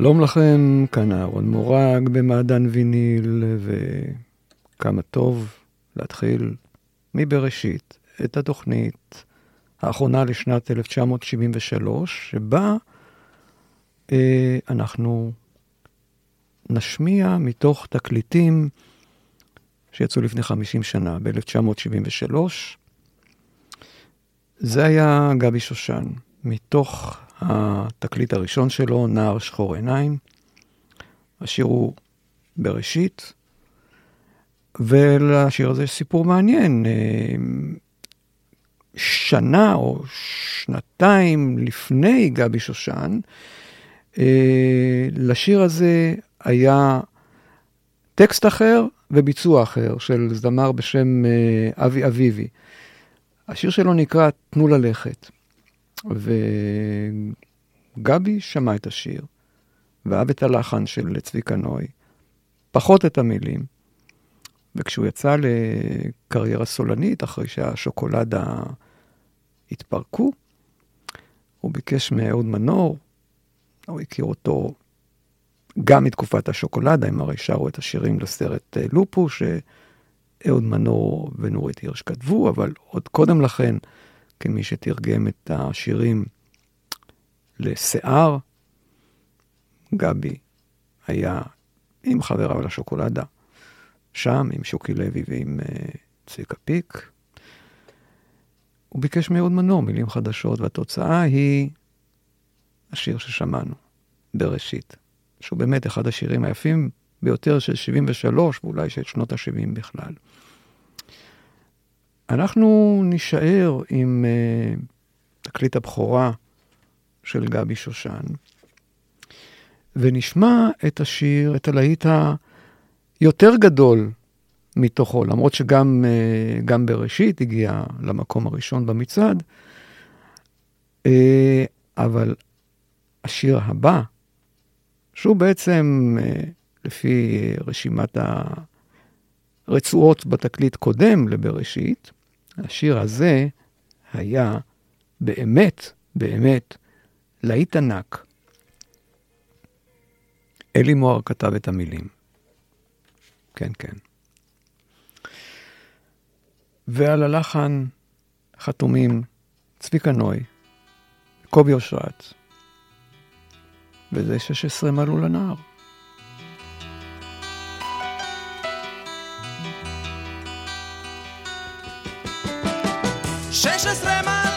שלום לכם, כאן אהרון מורג במעדן ויניל, וכמה טוב להתחיל מבראשית את התוכנית האחרונה לשנת 1973, שבה אה, אנחנו נשמיע מתוך תקליטים שיצאו לפני 50 שנה, ב-1973. זה היה גבי שושן, מתוך התקליט הראשון שלו, נער שחור עיניים. השיר הוא בראשית, ולשיר הזה יש סיפור מעניין. אה, שנה או שנתיים לפני גבי שושן, אה, לשיר הזה היה טקסט אחר וביצוע אחר של זמר בשם אה, אבי אביבי. השיר שלו נקרא "תנו ללכת". וגבי שמע את השיר, ואהב את הלחן של צביקה נוי, פחות את המילים. וכשהוא יצא לקריירה סולנית, אחרי שהשוקולדה התפרקו, הוא ביקש מאהוד מנור, הוא הכיר אותו גם מתקופת השוקולדה, הם הרי שרו את השירים לסרט אה, לופו, שאהוד מנור ונורית הירש כתבו, אבל עוד קודם לכן, כמי שתרגם את השירים לשיער, גבי היה עם חבריו לשוקולדה, שם עם שוקי לוי ועם uh, צביקה פיק. הוא ביקש מאהוד מנור מילים חדשות, והתוצאה היא השיר ששמענו, בראשית, שהוא באמת אחד השירים היפים ביותר של 73, ואולי של שנות ה-70 בכלל. אנחנו נישאר עם uh, תקליט הבכורה של גבי שושן, ונשמע את השיר, את הלהיט היותר גדול מתוכו, למרות שגם uh, גם בראשית הגיע למקום הראשון במצעד, uh, אבל השיר הבא, שהוא בעצם, לפי רשימת הרצועות בתקליט קודם לבראשית, השיר הזה היה באמת, באמת, להיט ענק. אלי מוהר כתב את המילים. כן, כן. ועל הלחן חתומים צביקה נוי, קובי אושרת, וזה 16 מלאו לנער. Šest, šest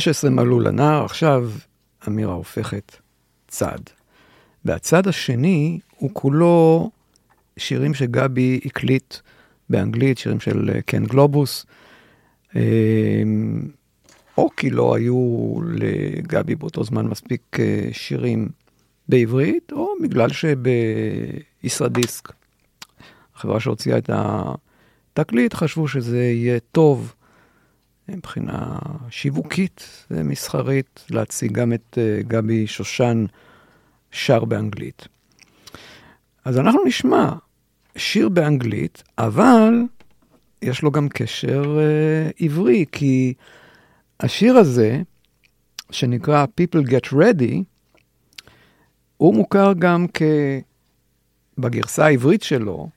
16 מלאו לנער, עכשיו אמירה הופכת צד. והצד השני הוא כולו שירים שגבי הקליט באנגלית, שירים של אה, קן גלובוס, אמ, או כי לא היו לגבי באותו זמן מספיק אה, שירים בעברית, או בגלל שבישרדיסק, החברה שהוציאה את התקליט, חשבו שזה יהיה טוב מבחינה שיווקית ומסחרית, להציג גם את uh, גבי שושן שר באנגלית. אז אנחנו נשמע שיר באנגלית, אבל יש לו גם קשר uh, עברי, כי השיר הזה, שנקרא People Get Ready, הוא מוכר גם כ... בגרסה העברית שלו,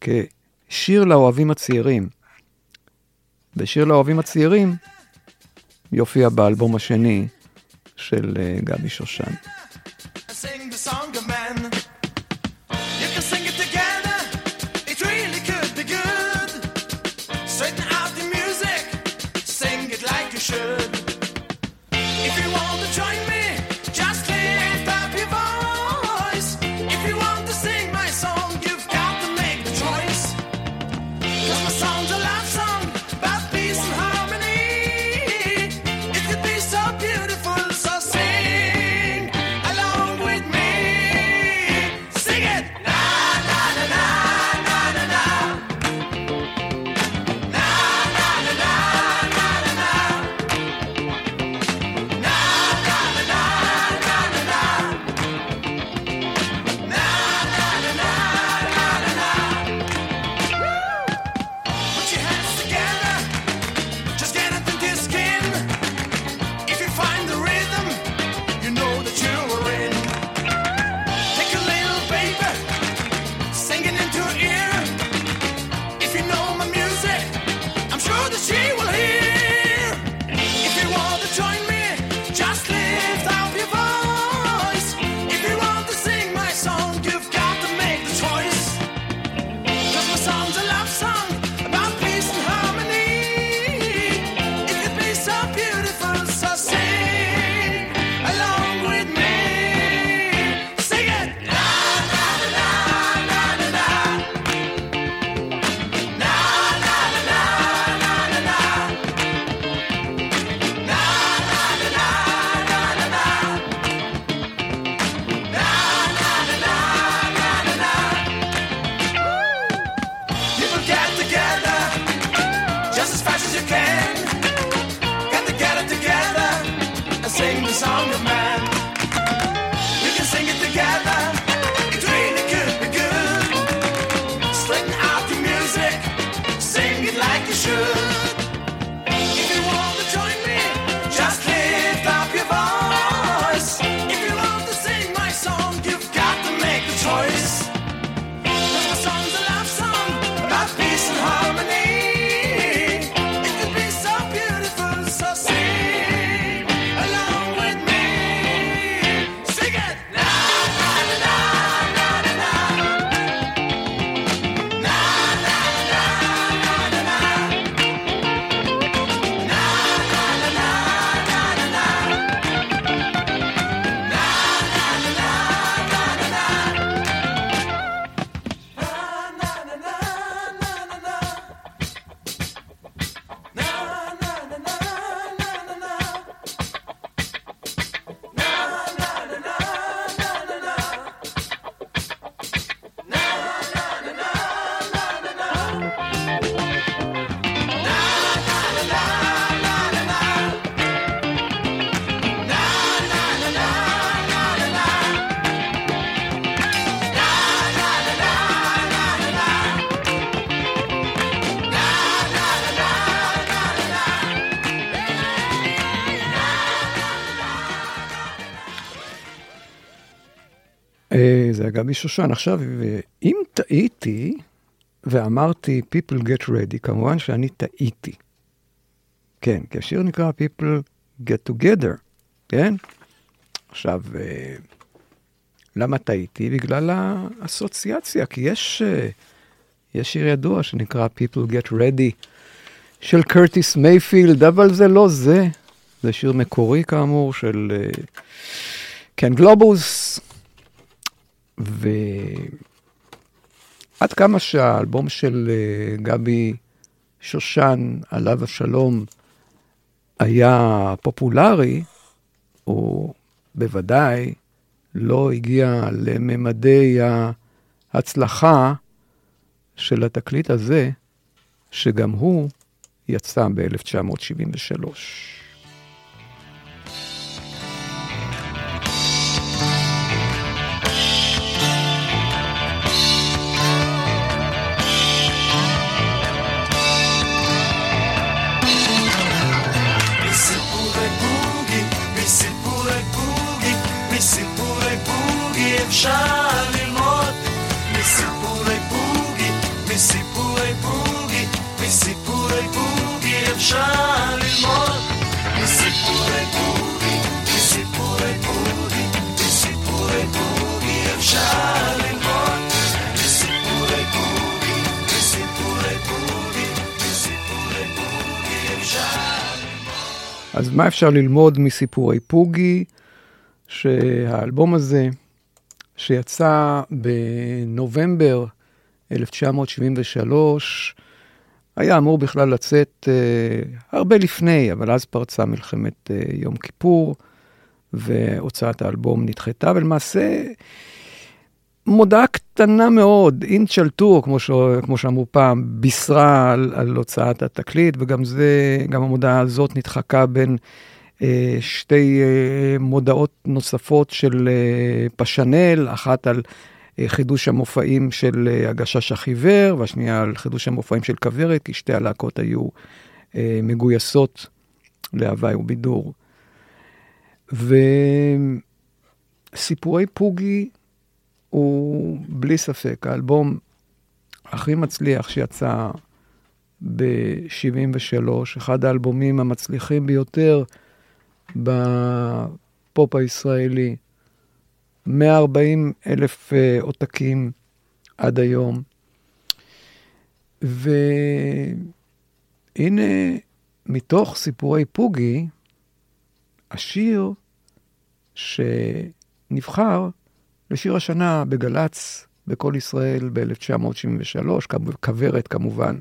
כשיר לאוהבים הצעירים. בשיר לאוהבים הצעירים יופיע באלבום השני של uh, גבי שושן. Sing the song of גבי שושן. עכשיו, אם טעיתי ואמרתי People Get Ready, כמובן שאני טעיתי. כן, כי השיר נקרא People Get Together, כן? עכשיו, אה, למה טעיתי? בגלל האסוציאציה, כי יש, אה, יש שיר ידוע שנקרא People Get Ready של קרטיס מייפילד, אבל זה לא זה. זה שיר מקורי כאמור של קן uh, גלובוס, ועד כמה שהאלבום של אה, גבי שושן, עליו השלום, היה פופולרי, הוא בוודאי לא הגיע לממדי ההצלחה של התקליט הזה, שגם הוא יצא ב-1973. אז מה אפשר ללמוד מסיפורי פוגי? שהאלבום הזה שיצא בנובמבר 1973, היה אמור בכלל לצאת אה, הרבה לפני, אבל אז פרצה מלחמת אה, יום כיפור, והוצאת האלבום נדחתה, ולמעשה מודעה קטנה מאוד, אינץ' על טור, כמו, ש... כמו שאמרו פעם, בישרה על, על הוצאת התקליט, וגם זה, גם המודעה הזאת נדחקה בין אה, שתי אה, מודעות נוספות של אה, פשנל, אחת על חידוש המופעים של הגשש החיוור, והשנייה על חידוש המופעים של כוורת, כי שתי הלהקות היו מגויסות להוואי ובידור. וסיפורי פוגי הוא בלי ספק האלבום הכי מצליח שיצא ב-73, אחד האלבומים המצליחים ביותר בפופ הישראלי. 140 אלף אה, עותקים עד היום. והנה, מתוך סיפורי פוגי, השיר שנבחר לשיר השנה בגל"צ בקול ישראל ב-1973, כוורת כמובן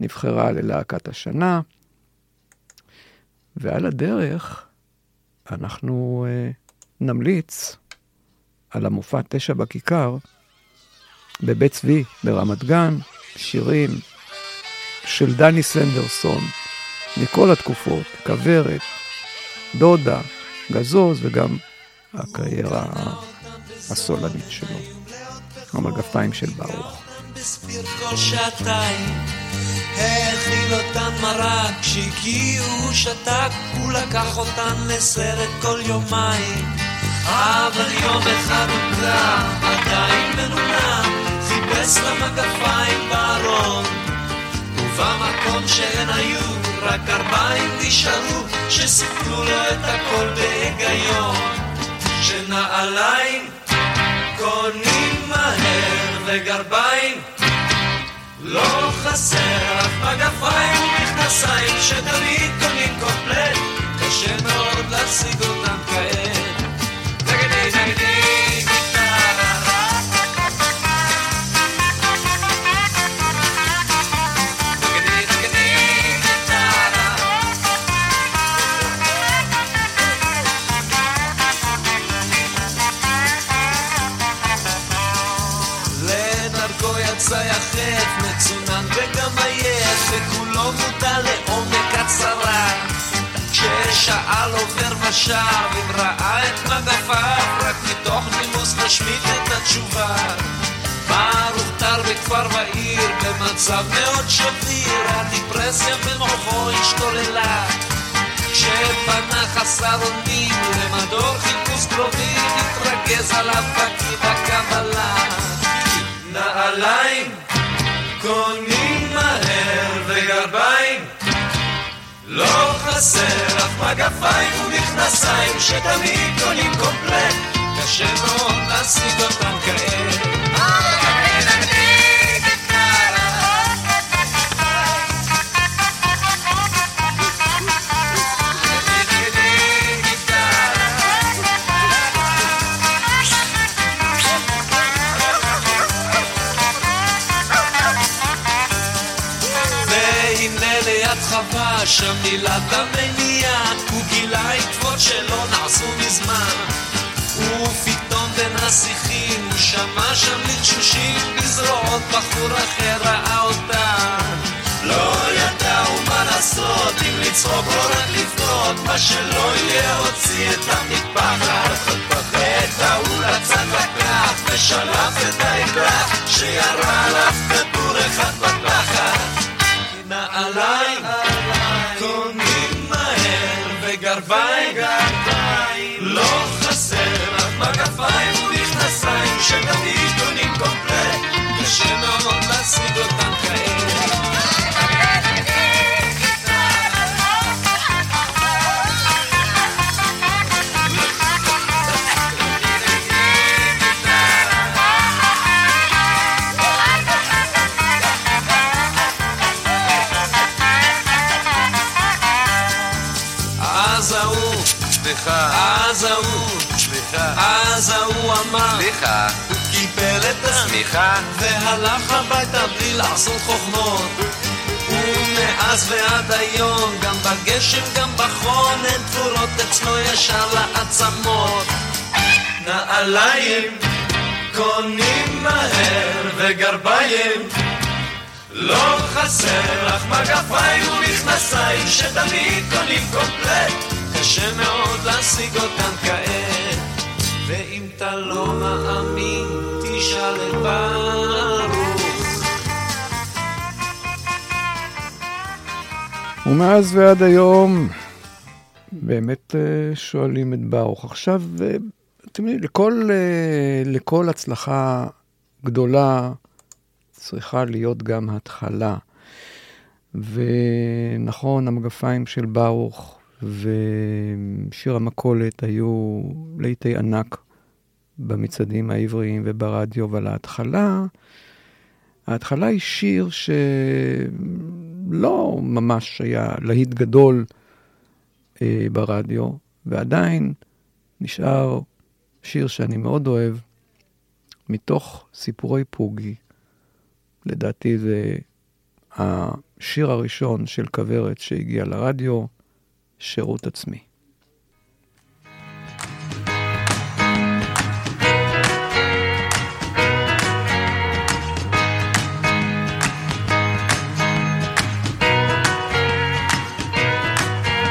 נבחרה ללהקת השנה. ועל הדרך אנחנו uh, נמליץ על המופע תשע בכיכר בבית צבי ברמת גן, שירים של דני סנדרסון מכל התקופות, כוורת, דודה, גזוז וגם הקריירה הסולנית שלו, המגפיים של ברוך. האכיל אותן מרק, הוא שתק, הוא לקח אותן לסרט כל יומיים. אבל יום אחד הוא קרא, עדיין מנונה, חיפש למגפיים בארון. ובמקום שהן היו, רק ארבעים נשארו, שסיפרו לו את הכל בהיגיון. שנעליים קונים מהר וגרביים. לא חסר אף מגפיים ומכנסיים שתמיד קונים קומפלט. קשה מאוד להשיג אותם כעת ושב אם ראה את מגפיו רק מתוך נימוס נשמיט את התשובה. ברוך טר בכפר ועיר במצב מאוד שביר הדיפרסיה במוחו השתוללה. כשפנה חסר אונים למדור חיפוש קרובים התרכז עליו פקיד הקבלה. נעליים קונים לא חסר אף מגפיים ומכנסיים שתמיד קונים קומפלט. קשה מאוד להשיג אותם כעת שם מילת המניעה הוא גילה עקבות שלא נעשו מזמן. ופתאום בין השיחים הוא שמע שם לחשושים בזרועות בחור אחר ראה אותה לא ידעו מה לעשות אם לצחוק או רק לבכות מה שלא יהיה הוציא את המטפחת. את ההוא רצה לקח ושלף את האקדח שירה לך כדור אחד בתחת נעליים אז ההוא, אז ההוא, סליחה, אז ההוא אמר, סליחה, הוא קיבל את הסמיכה והלך הביתה בלי לעשות חוכמות. ומאז ועד היום, גם בגשם גם בחון, הן תפורות אצלו ישר לעצמות. נעליים קונים מהר וגרביים. לא חסר לך מגפיים ומכנסיים שתמיד קונים קומפלט. קשה מאוד להשיג אותם כעת ואם אתה לא מאמין תשאל את ברוך ומאז ועד היום באמת אה, שואלים את ברוך. עכשיו, אה, אתם יודעים, לכל, אה, לכל הצלחה גדולה צריכה להיות גם התחלה. ונכון, המגפיים של ברוך ושיר המכולת היו לעיתי ענק במצעדים העבריים וברדיו, אבל ההתחלה, ההתחלה היא שיר שלא ממש היה להיט גדול אה, ברדיו, ועדיין נשאר שיר שאני מאוד אוהב, מתוך סיפורי פוגי. לדעתי זה השיר הראשון של כוורת שהגיע לרדיו, שירות עצמי.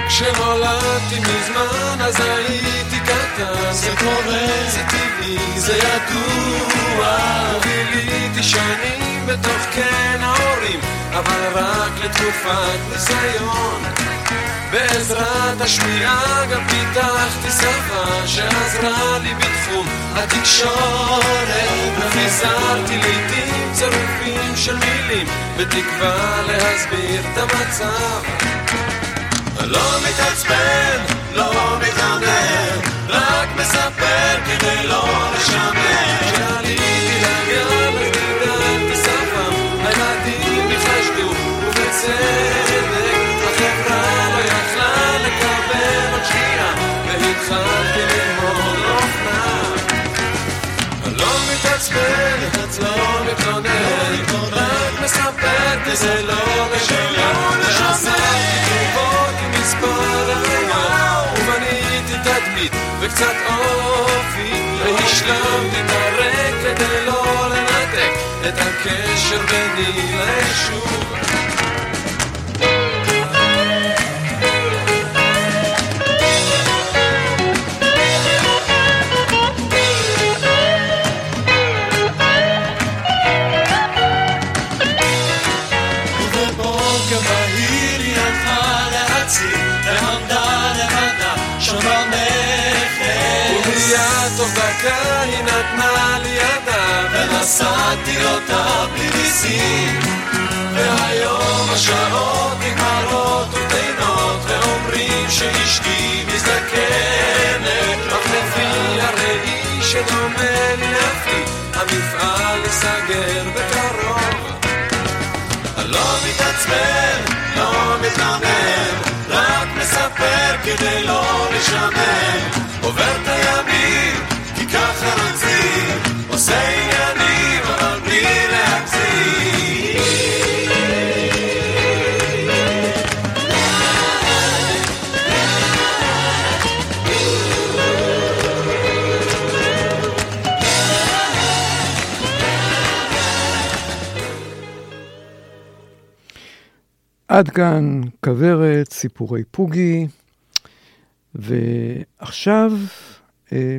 כשנולדתי מזמן אז הייתי קטן. זה קורה, זה טבעי, זה ידוע. וגיליתי שנים בתוך קן ההורים אבל רק לתקופת ניסיון בעזרת השמיעה גם פיתחתי שפה שעזרה לי בתחום התקשורת וחיזרתי לעיתים צירופים של מילים בתקווה להסביר את המצב לא מתעצבן, לא מתעמר, רק מספר כדי לא לשמר. כשעליתי לגן אז גידלתי שפה, הילדים ניחשדו, ובצדק, והתחלתי ללמוד אופנה. לא מתעצבן, לא מתלונן, רק מספר כדי לא לשמר. ועזרתי תגובות עם מספר הרמה, ובניתי תדמית וקצת אופי, והשלמתי את הרק כדי לא לנתק את הקשר ביני ליישוב. אותה בלי ניסים. והיום השעות נגמרות וטעינות, ואומרים שאשתי מזדקנת, רק לפי הראי שדומה לי לפי, המפעל ייסגר בקרוב. לא מתעצבן, לא מתלונן, רק מספר כדי לא לשמר. עובר את הימים, כי ככה רוצים, עושה עד כאן כוורת, סיפורי פוגי. ועכשיו, אה,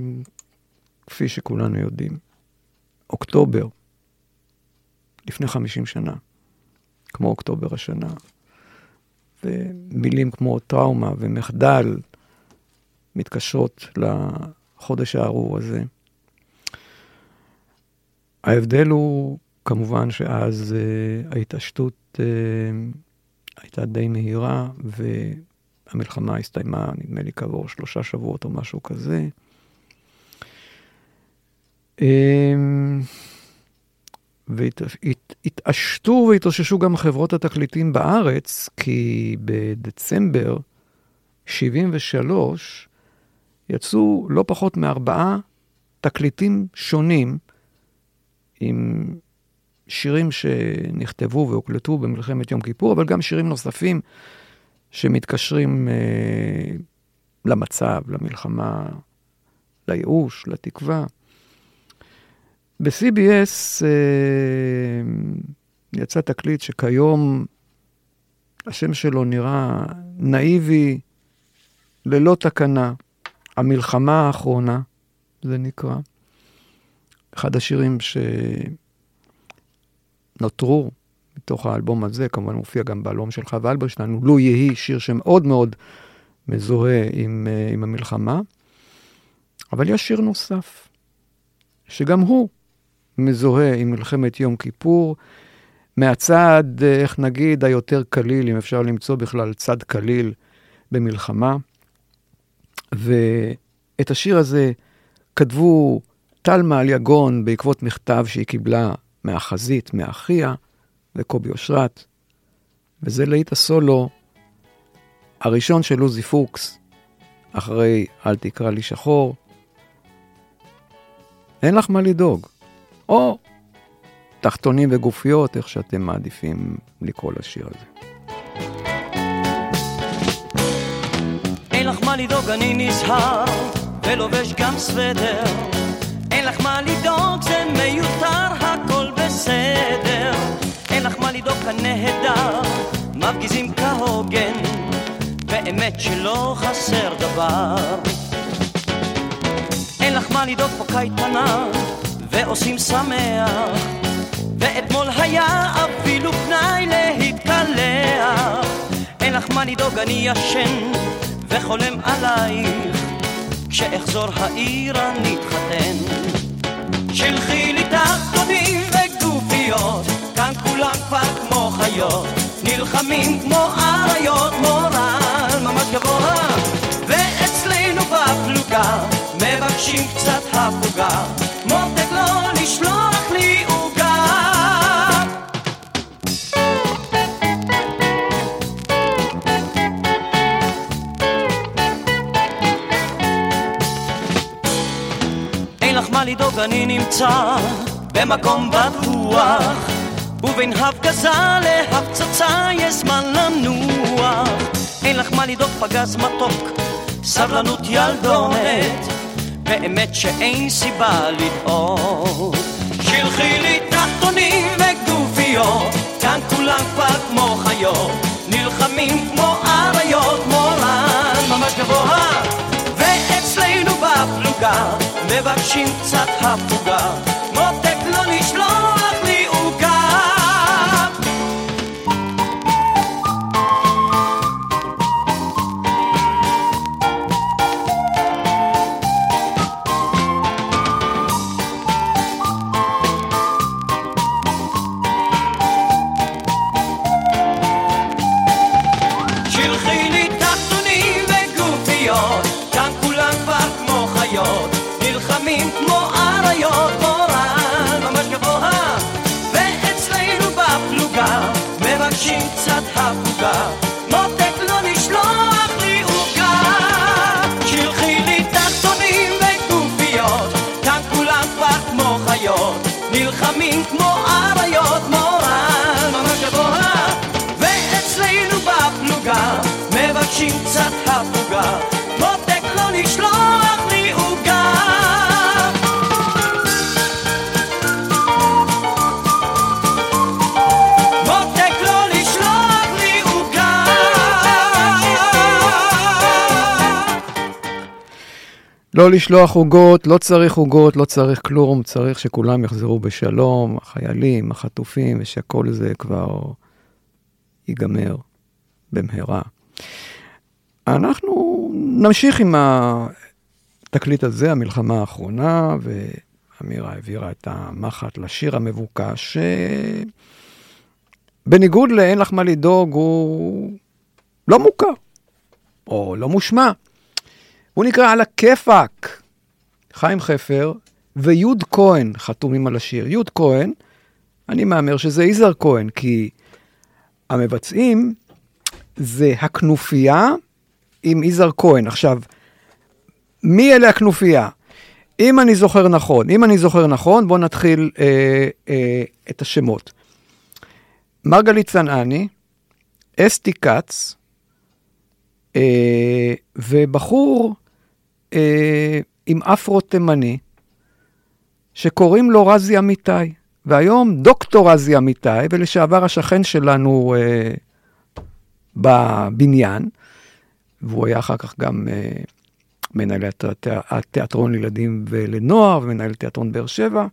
כפי שכולנו יודעים, אוקטובר, לפני 50 שנה, כמו אוקטובר השנה, ומילים כמו טראומה ומחדל מתקשרות לחודש הארור הזה. ההבדל הוא כמובן שאז uh, ההתעשתות uh, הייתה די מהירה, והמלחמה הסתיימה, נדמה לי, כעבור שלושה שבועות או משהו כזה. והתעשתו והתאוששו גם חברות התקליטים בארץ, כי בדצמבר 73' יצאו לא פחות מארבעה תקליטים שונים עם שירים שנכתבו והוקלטו במלחמת יום כיפור, אבל גם שירים נוספים שמתקשרים אה, למצב, למלחמה, לייאוש, לתקווה. ב-CBS אה, יצא תקליט שכיום השם שלו נראה נאיבי, ללא תקנה. המלחמה האחרונה, זה נקרא. אחד השירים שנותרו מתוך האלבום הזה, כמובן מופיע גם באלבום של חווה אלברשטיין, לו יהי שיר שמאוד מאוד מזוהה עם, אה, עם המלחמה. אבל יש שיר נוסף, שגם הוא מזוהה עם מלחמת יום כיפור, מהצד, אה, איך נגיד, היותר קליל, אם אפשר למצוא בכלל צד קליל במלחמה. ואת השיר הזה כתבו טלמה על יגון בעקבות מכתב שהיא קיבלה מהחזית, מאחיה וקובי אושרת, וזה להיט הסולו הראשון של עוזי פוקס, אחרי אל תקרא לי שחור. אין לך מה לדאוג. או תחתונים וגופיות, איך שאתם מעדיפים לקרוא לשיר הזה. אין לך מה לדאוג, אני נזהר, ולובש גם סוודר. אין לך מה לדאוג, זה מיותר, הכל בסדר. אין לך מה לדאוג, הנהדר, מפגיזים כהוגן, באמת שלא חסר דבר. אין לך מה לדאוג פה קייטנה, ועושים שמח, ואתמול היה אפילו פנאי להתקלח. אין לך מה לדאוג, אני ישן וחולם עלייך, כשאחזור העיר אני אתחתן. שלחי וגופיות, כאן כולם כבר כמו חיות, נלחמים כמו אריות, מורל ממש גבוה, ואצלנו בפלוגה מבקשים קצת הפוגה. מותק לא לשלוח לי עוגה. אין לך מה לדאוג, אני נמצא במקום בטוח, ובין הפגזה להפצצה יש זמן לנוח. אין לך מה לדאוג, פגז מתוק, סבלנות ילדונת. באמת שאין סיבה לדאוג. שלחי לי תחתונים וגופיות, כאן כולם כבר כמו חיות, נלחמים כמו אריות, מורן ממש גבוה, ואצלנו בפלוגה מבקשים קצת הפוגה, מותק לא לא לשלוח לא. לא לשלוח עוגות, לא צריך עוגות, לא צריך כלום, צריך שכולם יחזרו בשלום, החיילים, החטופים, ושכל זה כבר ייגמר במהרה. אנחנו נמשיך עם התקליט הזה, המלחמה האחרונה, ואמירה העבירה את המחט לשיר המבוקש, שבניגוד ל"אין לך מה לדאוג", הוא לא מוכר, או לא מושמע. הוא נקרא על הכיפאק. חיים חפר ויוד כהן חתומים על השיר. יוד כהן, אני מהמר שזה יזהר כהן, כי המבצעים זה הכנופיה עם יזהר כהן. עכשיו, מי אלה הכנופיה? אם אני זוכר נכון, אם אני זוכר נכון, בואו נתחיל אה, אה, את השמות. מרגלית צנעני, אסתי כץ, אה, ובחור אה, עם אפרו תימני, שקוראים לו רזי אמיתי, והיום דוקטור רזי אמיתי, ולשעבר השכן שלנו אה, בבניין, והוא היה אחר כך גם אה, מנהל התיאטרון לילדים ולנוער, ומנהל תיאטרון באר שבע.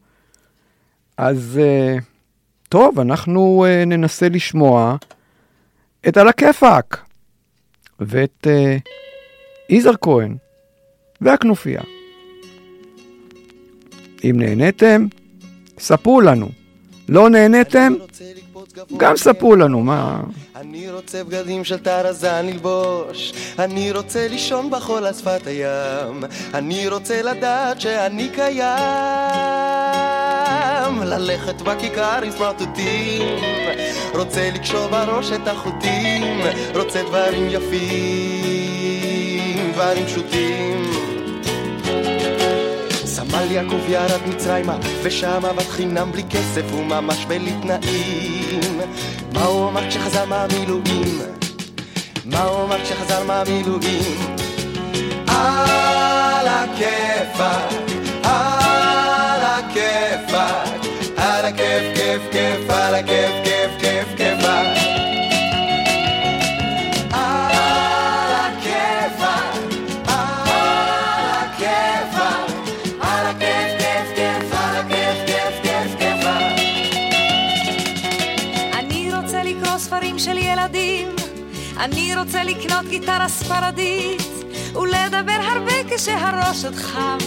אז אה, טוב, אנחנו אה, ננסה לשמוע את על הכיפאק, ואת יזהר כהן. והכנופיה. אם נהניתם, ספרו לנו. לא נהניתם, גם ספרו לנו, מה... אני רוצה בגדים של טרזן ללבוש, אני רוצה לישון בחול על שפת הים, אני רוצה לדעת שאני קיים, ללכת בכיכר עם סמרטוטים, רוצה לקשור בראש את החוטים, רוצה דברים יפים, דברים פשוטים. סמל יעקב ירד מצרימה, ושם עבד חינם בלי כסף וממש בלי תנאים. מה הוא אמר כשחזר מהמילואים? מה הוא אמר כשחזר מהמילואים? על הכיפאק, על הכיפאק, על הכיף, כיף, כיף, על הכיף, כיף, אני רוצה לקנות גיטרה ספרדית, ולדבר הרבה כשהראש עוד חם.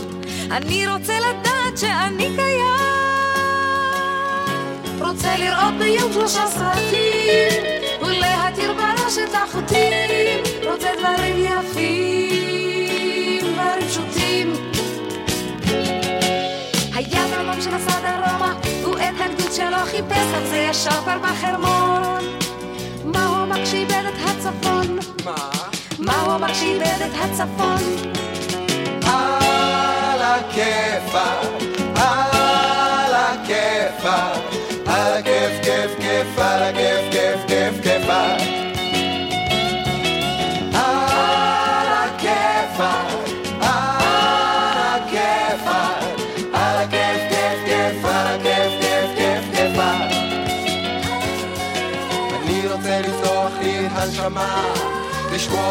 אני רוצה לדעת שאני קיים. רוצה לראות ביום שלושה סרטים, ולהתיר בראש את החוטים. רוצה דברים יפים, דברים פשוטים. היה דרום שנסע דרומה, ואת הגדוד שלו חיפש על זה ישר כבר בחרמון. אמר כשאיבד את הצפון? מה? מה הוא אמר כשאיבד את הצפון? על הכיפאק, על הכיפאק, על הכיף, כיף, כיף, על הכיף,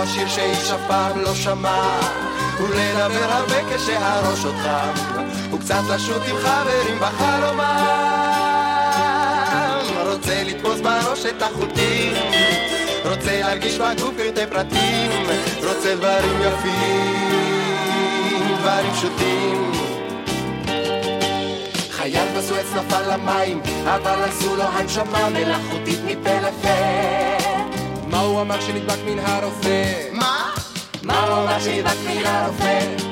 לשמוע שיר שאיש אף פעם לא שמע, ולדבר הרבה כשהראש עוד חם, וקצת לשוט עם חברים בחלומם. רוצה לתפוס בראש את החוטים, רוצה להרגיש בגוף פרטי פרטים, רוצה דברים יפים, דברים פשוטים. חייל בסואץ נפל למים, אבל עשו לו הנשמה מלאכותית מפה לפה. מה הוא אמר שנדבק מן הרופא? מה? מה הוא אמר שנדבק מן הרופא?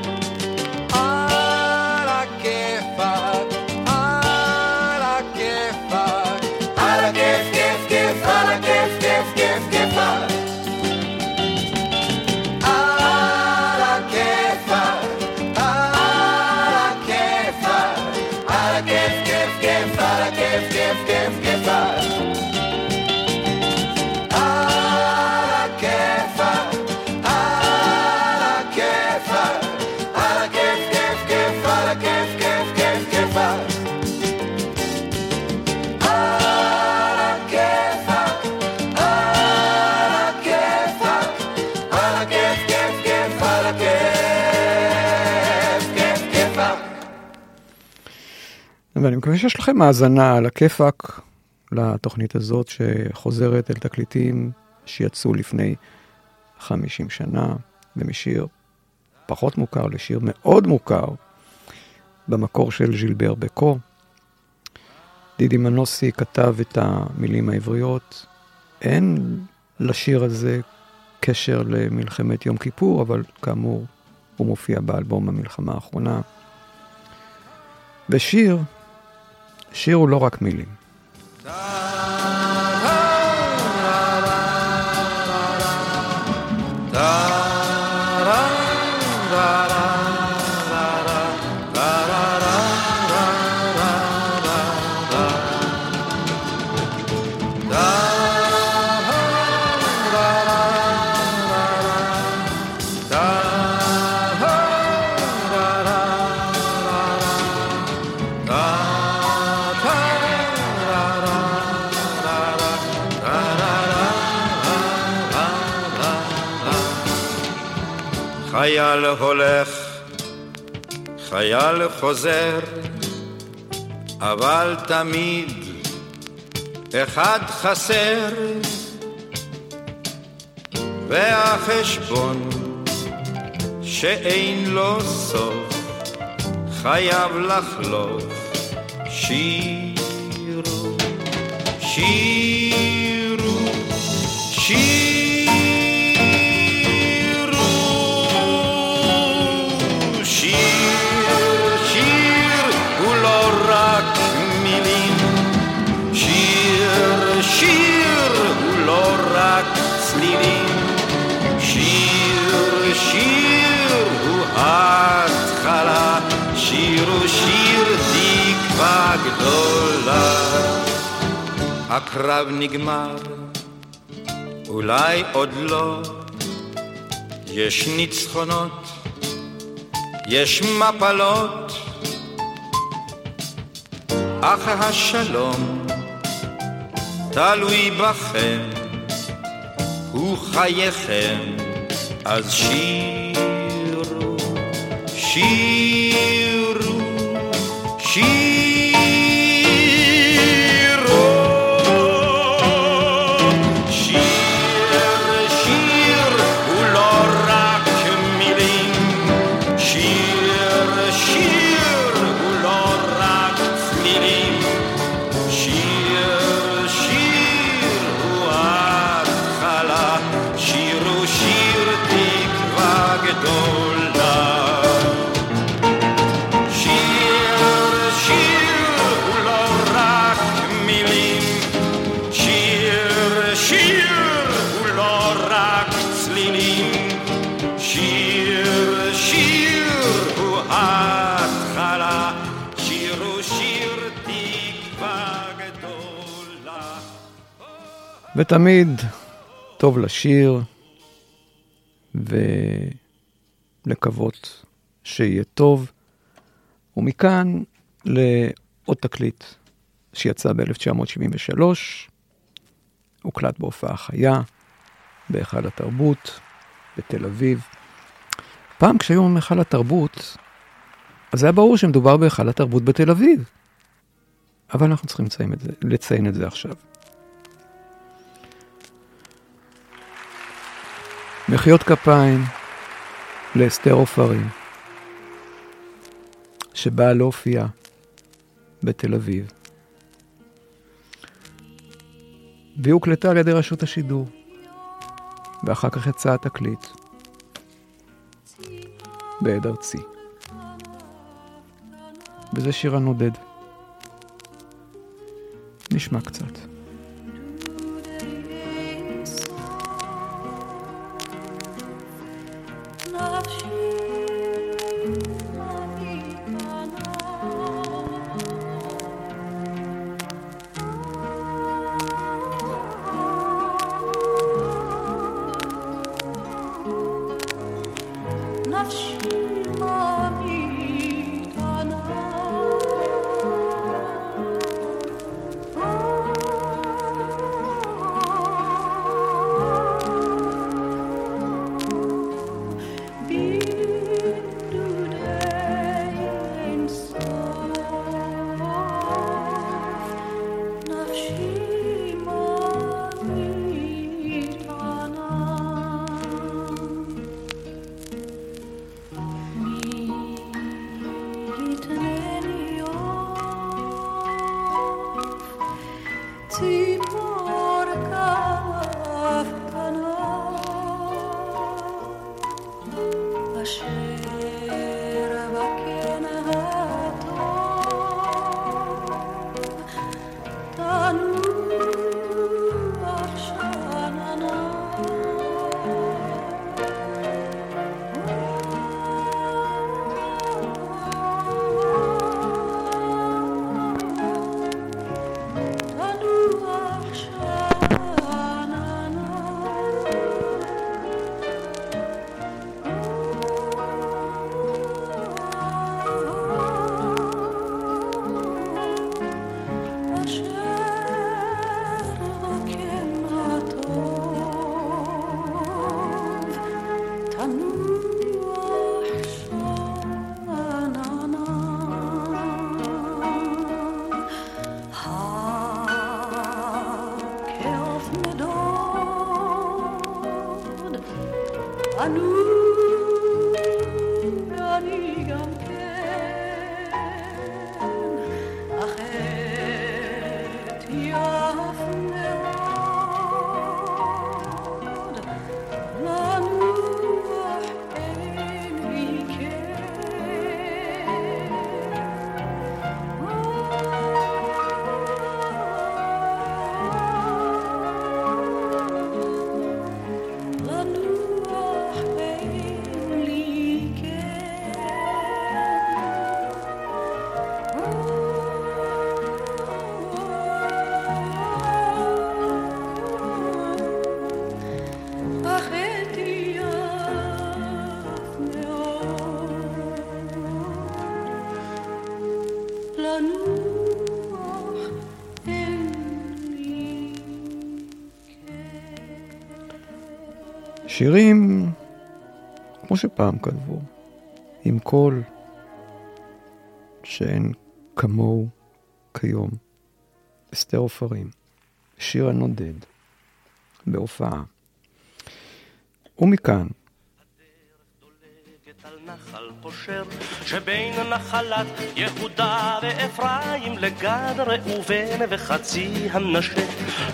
ואני מקווה שיש לכם האזנה על הכיפאק לתוכנית הזאת, שחוזרת אל תקליטים שיצאו לפני 50 שנה, ומשיר פחות מוכר לשיר מאוד מוכר, במקור של ז'ילבר בקו. דידי מנוסי כתב את המילים העבריות. אין לשיר הזה קשר למלחמת יום כיפור, אבל כאמור, הוא מופיע באלבום המלחמה האחרונה. ושיר, שיר הוא לא רק מילים. חייל הולך, חייל חוזר, אבל תמיד אחד חסר, והחשבון שאין לו סוף חייב לחלוף שירו, שירו, גדולה. הקרב נגמר, אולי עוד לא. יש ניצחונות, יש מפלות, אך השלום תלוי בכם, הוא חייכם, אז שירו, שירו, ותמיד טוב לשיר ולקוות שיהיה טוב. ומכאן לעוד תקליט שיצא ב-1973, הוקלט בהופעה חיה בהיכל התרבות בתל אביב. פעם כשהיו אומרים היכל התרבות, אז היה ברור שמדובר בהיכל התרבות בתל אביב. אבל אנחנו צריכים לציין את זה, לציין את זה עכשיו. מחיאות כפיים לאסתר עופרים, שבאה להופיע בתל אביב. והיא הוקלטה על ידי רשות השידור, ואחר כך יצא התקליט בעד ארצי. וזה שיר הנודד. נשמע קצת. zawsze. שירים כמו שפעם כתבו, עם קול שאין כמוהו כיום. אסתר עופרים, שיר הנודד, בהופעה. ומכאן, פושר שבין נחלת יהודה ואפרים לגד ראובן וחצי המנשה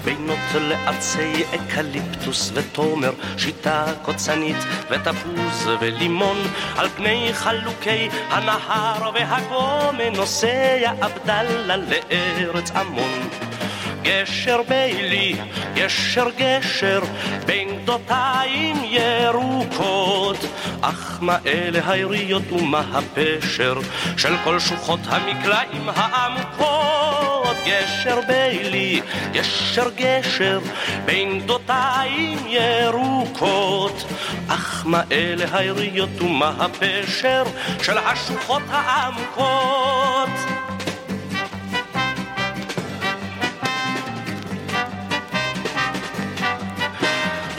בינות לעצי אקליפטוס ותומר שיטה קוצנית ותפוז ולימון. על פני חלוקי הנהר והגומא נוסע עבדאללה לארץ עמון. גשר בילי, גשר גשר, בין גדותיים ירוקות. אך מה אלה היריות ומה הפשר של כל שוחות המקלעים העמוקות? גשר בילי, גשר גשר, בין גדותיים ירוקות. אך מה אלה היריות ומה הפשר של השוחות העמוקות?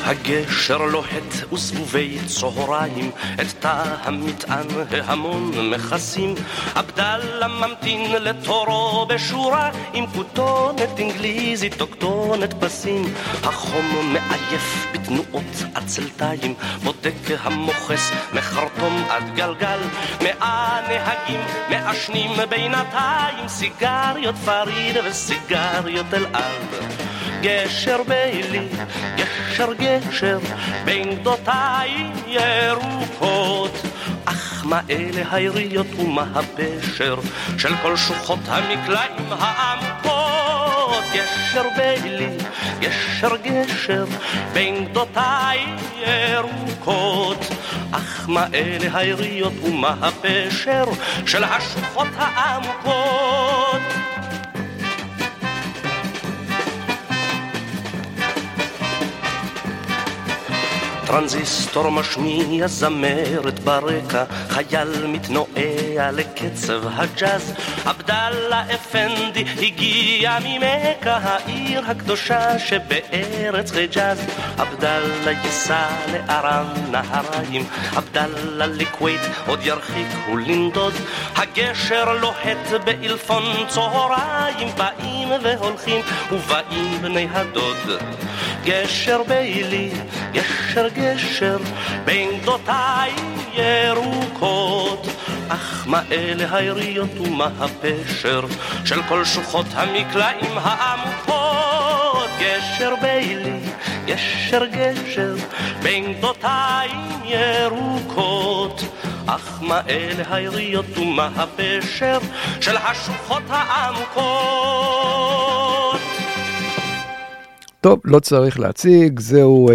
הגשר לוהט וזבובי צהריים את תא המטען ההמון מכסים. עבדאללה ממתין לתורו בשורה עם כותונת אנגליזית או כתונת פסים. החום מעייף בתנועות עצלתיים בודק המוכס מחרטום עד גלגל. מאה נהגים מעשנים בינתיים סיגריות פריד וסיגריות אלעד גשר בילי, גשר גשר, בין גדותיים ירוקות. אך מה אלה היריות ומה הפשר של כל שוחות המקלעים העמקות? גשר בילי, גשר גשר, בין גדותיים ירוקות. אך מה אלה היריות ומה הפשר של השוחות העמקות? טרנזיסטור משמיע זמרת ברקע, חייל מתנועע לקצב הג'אז. עבדאללה אפנדי הגיע ממכה, העיר הקדושה שבארץ חיג'אז. עבדאללה ייסע לארם נהריים, עבדאללה לכווית עוד ירחיקו לנדוד. הגשר לוהט באלפון צהריים, באים והולכים ובאים בני הדוד. גשר בילי, גשר גשר בין גדותיים ירוקות. אך מה אלה היריות ומה הפשר של כל שוחות המקלעים העמוקות? גשר בילי, גשר גשר בין גדותיים ירוקות. אך מה אלה היריות ומה הפשר של השוחות העמוקות? טוב, לא צריך להציג, זהו אה,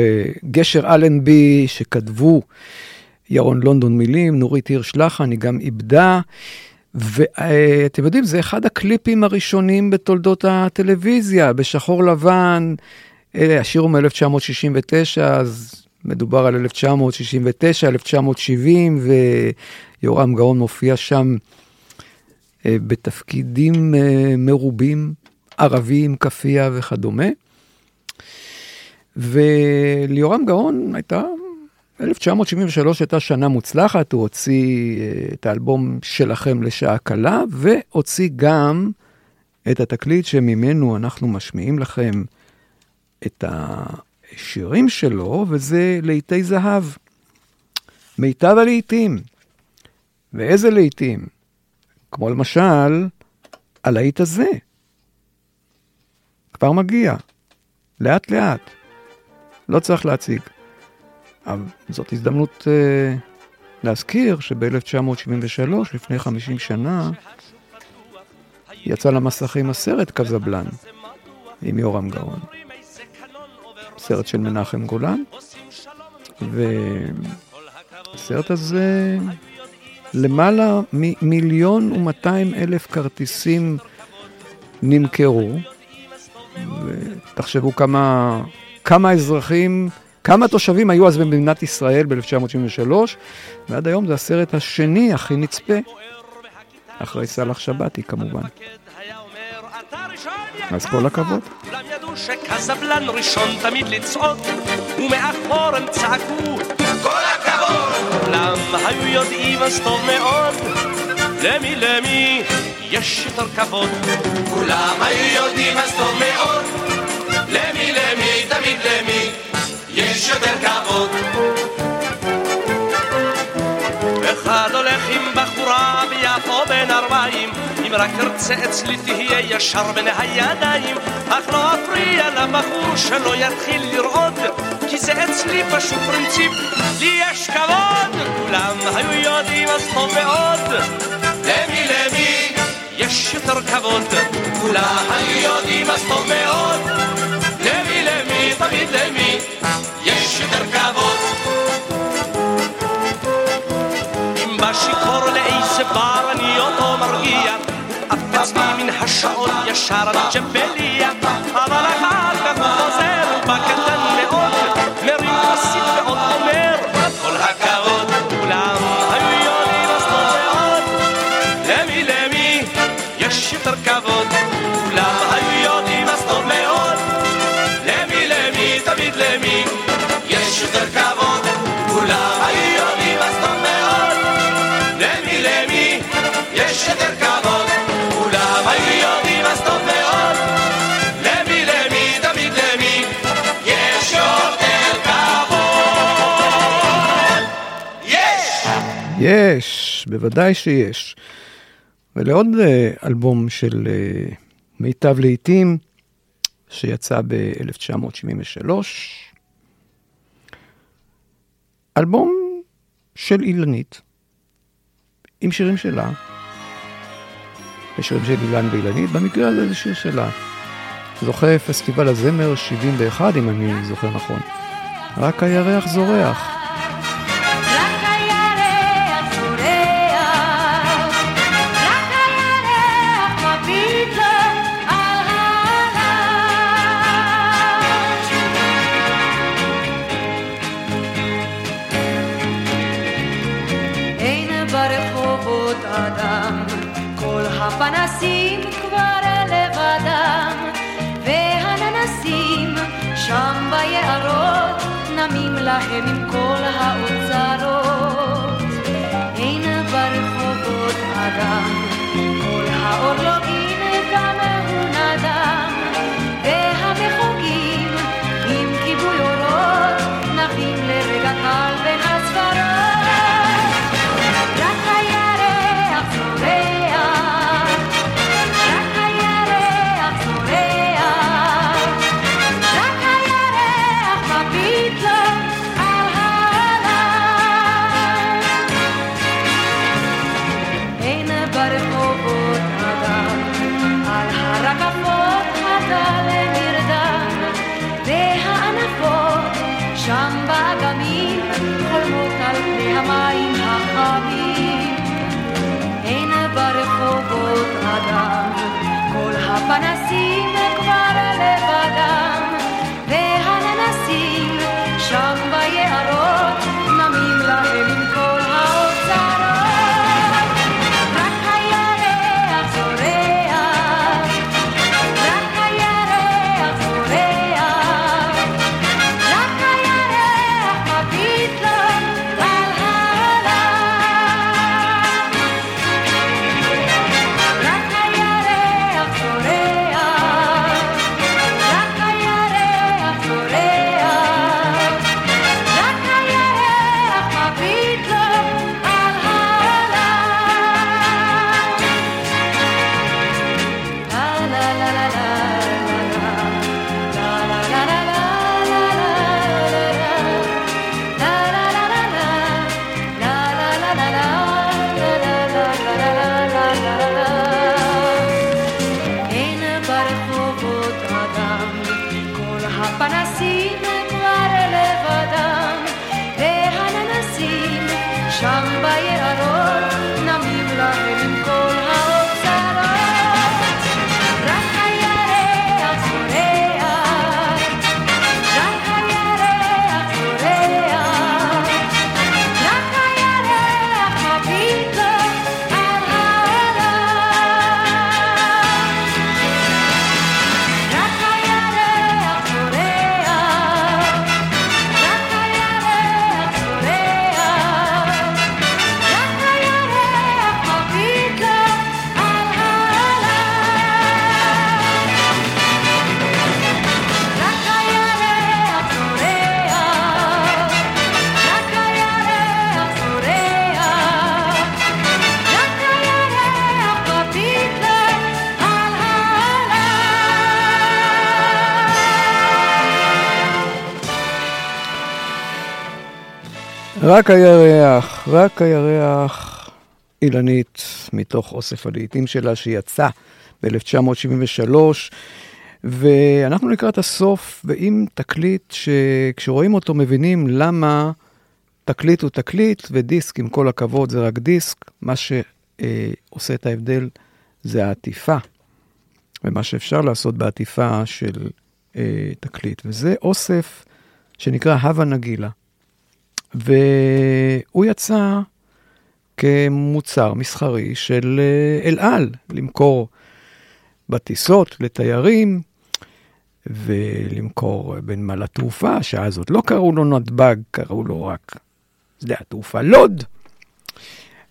גשר אלנבי שכתבו ירון לונדון מילים, נורית הירש לחן, היא גם איבדה. ואתם יודעים, זה אחד הקליפים הראשונים בתולדות הטלוויזיה, בשחור לבן, אה, השיר הוא מ-1969, אז מדובר על 1969, 1970, ויורם גאון מופיע שם אה, בתפקידים אה, מרובים, ערבים, כאפיה וכדומה. וליורם גאון הייתה, 1973 הייתה שנה מוצלחת, הוא הוציא אה, את האלבום שלכם לשעה קלה, והוציא גם את התקליט שממנו אנחנו משמיעים לכם את השירים שלו, וזה לעיתי זהב. מיטב הלעיתים. ואיזה לעיתים? כמו למשל, הלהיט הזה. כבר מגיע, לאט לאט. לא צריך להציג. אבל זאת הזדמנות uh, להזכיר שב-1973, לפני 50 שנה, יצא למסכים הסרט קזבלן עם יורם גאון. סרט של מנחם גולן, והסרט הזה, למעלה ממיליון ומאתיים אלף כרטיסים נמכרו, ותחשבו כמה, כמה אזרחים, כמה תושבים היו אז במדינת ישראל ב-1973, ועד היום זה הסרט השני הכי נצפה, אחרי סאלח שבתי כמובן. אז כל הכבוד. כולם ידעו שקזבלן ראשון תמיד! כולם היו יודעים אז טוב מאוד, למי למי יש יותר כבוד. כולם היו יודעים אז טוב מאוד, למי למי תמיד למי יש יותר כבוד. אחד הולך עם בחורה ביפו בן ארבעים אם רק תרצה אצלי תהיה ישר בין הידיים. אך לא אפריע לבחור שלא יתחיל לרעוד כי זה אצלי פשוט פרינציפ. לי יש כבוד! כולם היו יודעים אז טוב מאוד. למי למי? יש יותר כבוד! כולם היו יודעים אז טוב מאוד תמיד למי יש יותר כבוד. אם בשיכור לאיזה בר אני אותו מרגיע עף אצלי מן השעון ישר על ג'בליה אבל אחר כך חוזר בקטן יש, בוודאי שיש. ולעוד אה, אלבום של אה, מיטב לעיתים, שיצא ב-1973, אלבום של אילנית, עם שירים שלה, ושירים של אילן ואילנית, במקרה הזה זה שיר שלה. זוכה פסטיבל הזמר 71, אם אני זוכר נכון. רק הירח זורח. רק הירח, רק הירח, אילנית, מתוך אוסף הלעיתים שלה שיצא ב-1973, ואנחנו לקראת הסוף, ועם תקליט שכשרואים אותו מבינים למה תקליט הוא תקליט, ודיסק, עם כל הכבוד, זה רק דיסק. מה שעושה את ההבדל זה העטיפה, ומה שאפשר לעשות בעטיפה של אה, תקליט. וזה אוסף שנקרא הווה נגילה. והוא יצא כמוצר מסחרי של אה, אל על, למכור בטיסות לתיירים ולמכור בנמל התעופה, שאז עוד לא קראו לו נתב"ג, קראו לו רק שדה התעופה לוד.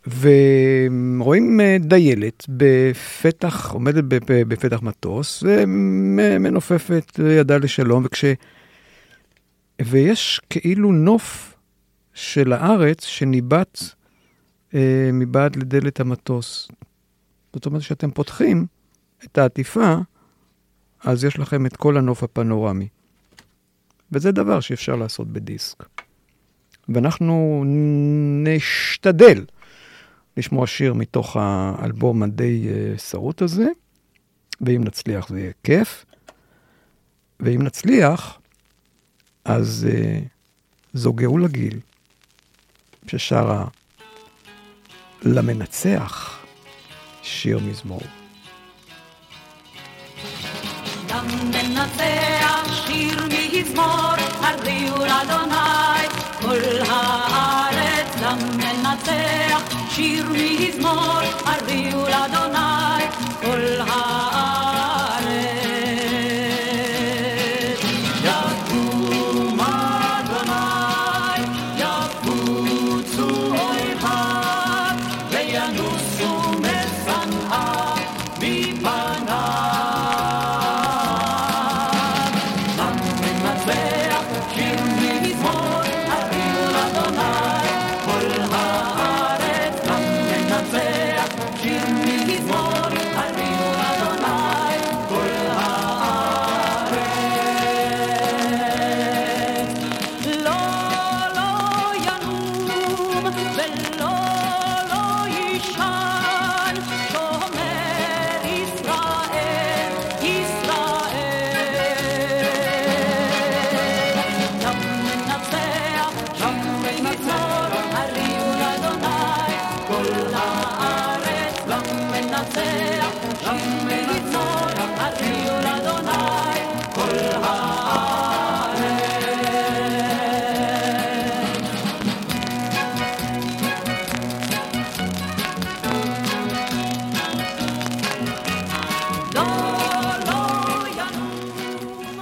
ורואים אה, דיילת בפתח, עומדת בפתח מטוס, ומנופפת ידה לשלום, וכש... ויש כאילו נוף של הארץ שניבט אה, מבעד לדלת המטוס. זאת אומרת שאתם פותחים את העטיפה, אז יש לכם את כל הנוף הפנורמי. וזה דבר שאפשר לעשות בדיסק. ואנחנו נשתדל לשמוע שיר מתוך האלבום הדי אה, שרוט הזה, ואם נצליח זה יהיה כיף. ואם נצליח, אז אה, זו גאולה גיל, ששרה למנצח שיר מזמור. למנצח שיר מזמור, הריעו לאדוני כל הארץ. למנצח שיר מזמור, הריעו לאדוני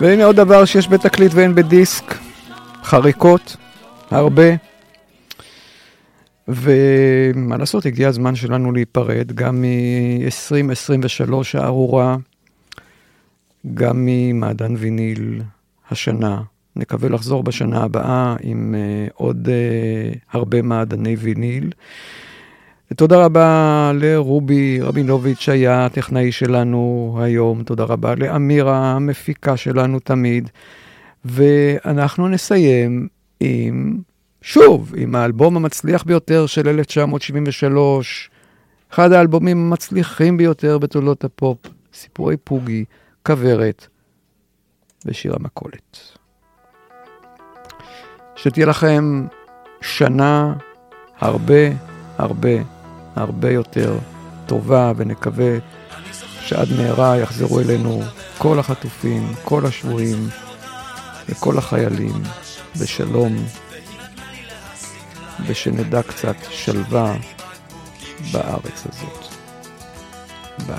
והנה עוד דבר שיש בתקליט ואין בדיסק, חריקות, הרבה. ומה לעשות, הגיע הזמן שלנו להיפרד, גם מ-2023 הארורה, גם ממעדן ויניל השנה. נקווה לחזור בשנה הבאה עם uh, עוד uh, הרבה מעדני ויניל. תודה רבה לרובי רבינוביץ' שהיה הטכנאי שלנו היום, תודה רבה לאמירה המפיקה שלנו תמיד, ואנחנו נסיים עם, שוב, עם האלבום המצליח ביותר של 1973, אחד האלבומים המצליחים ביותר בתולדות הפופ, סיפורי פוגי, כוורת, בשיר המכולת. שתהיה לכם שנה הרבה הרבה הרבה יותר טובה, ונקווה שעד מהרה יחזרו אלינו כל החטופים, כל השבויים וכל החיילים בשלום, ושנדע קצת שלווה בארץ הזאת. ביי.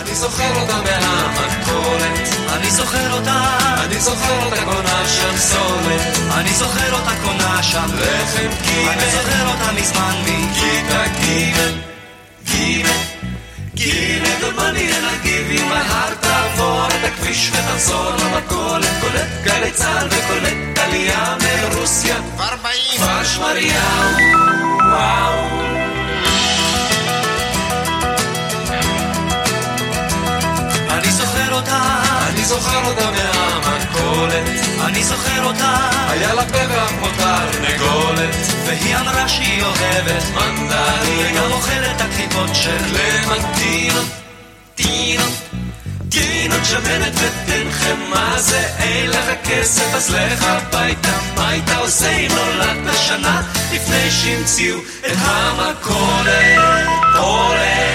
אני זוכר אותה מהמכולת, אני זוכר אותה, אני זוכר אותה קונה שם סולת, אני זוכר אותה קונה שם לחם אני זוכר אותה מזמן מכיתה גימל, גימל, גימל, עוד מעניין להגיב אם ההר תעבור את הכביש ותחזור למכולת, קולט גלי צה"ל וקולט עלייה מרוסיה, כבר באים, כבר שמריהו, וואו. אותה, אני זוכר אותה מהמכולת, אני זוכר אותה, היה לה פרח כמו תרנגולת, והיא אמרה שהיא אוהבת מנדרים, וגם אוכלת הקליפות של למנטינות, טינות, טינות שמנת ותן מה זה, אין לך כסף אז לך הביתה, מה היית עושה? אם נולדת שנה לפני שהמציאו את המכולת, הולך.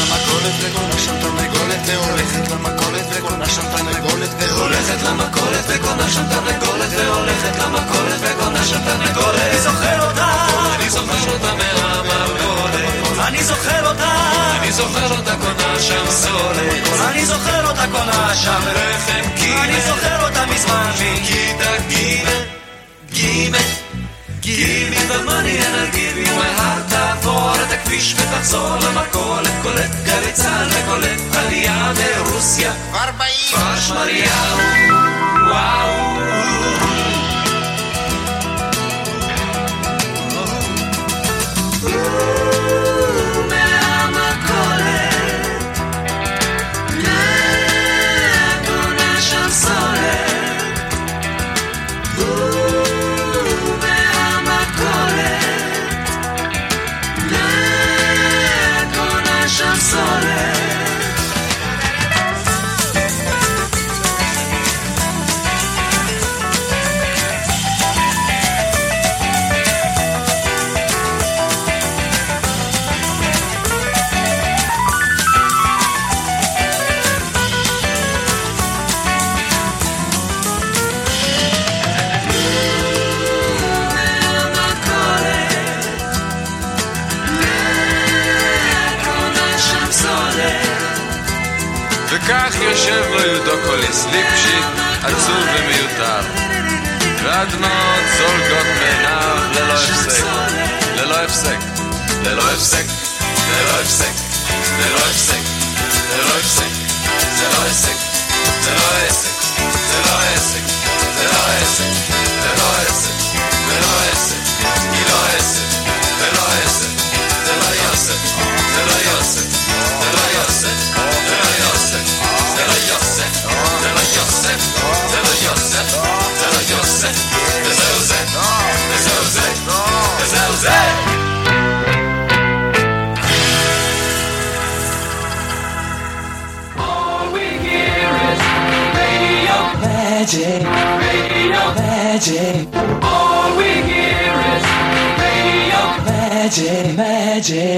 למכולת וקונה שם תרנגולת והולכת למכולת וקונה שם תרנגולת והולכת. למכולת וקונה שם תרנגולת והולכת למכולת וקונה שם תרנגולת אני זוכר אותה. אני זוכר אותה מהמכולת. אני זוכר אותה. אני זוכר אותה קונה שם סולת אני זוכר אותה קונה שם. לחם קיבל אני זוכר אותה מזמן. מכיתה ג' ג' Give me the money and I'll give you my heart. תעבור את הכביש ותחזור למכולת קולט גלי צה"ל וקולט עלייה מרוסיה כבר באים כבר שמריהו וואו יושב יודוקוליס, ליפשיט עצוב ומיותר. והדמעות זולגות מעיניו ללא הפסק, ללא הפסק, ללא הפסק, ללא הפסק, ללא הפסק, ללא הפסק, זה לא עסק, זה לא עסק, זה לא עסק, זה לא עסק, זה לא עסק, זה לא עסק, היא לא עסק, Magic, radio magic. All we hear is radio magic, magic.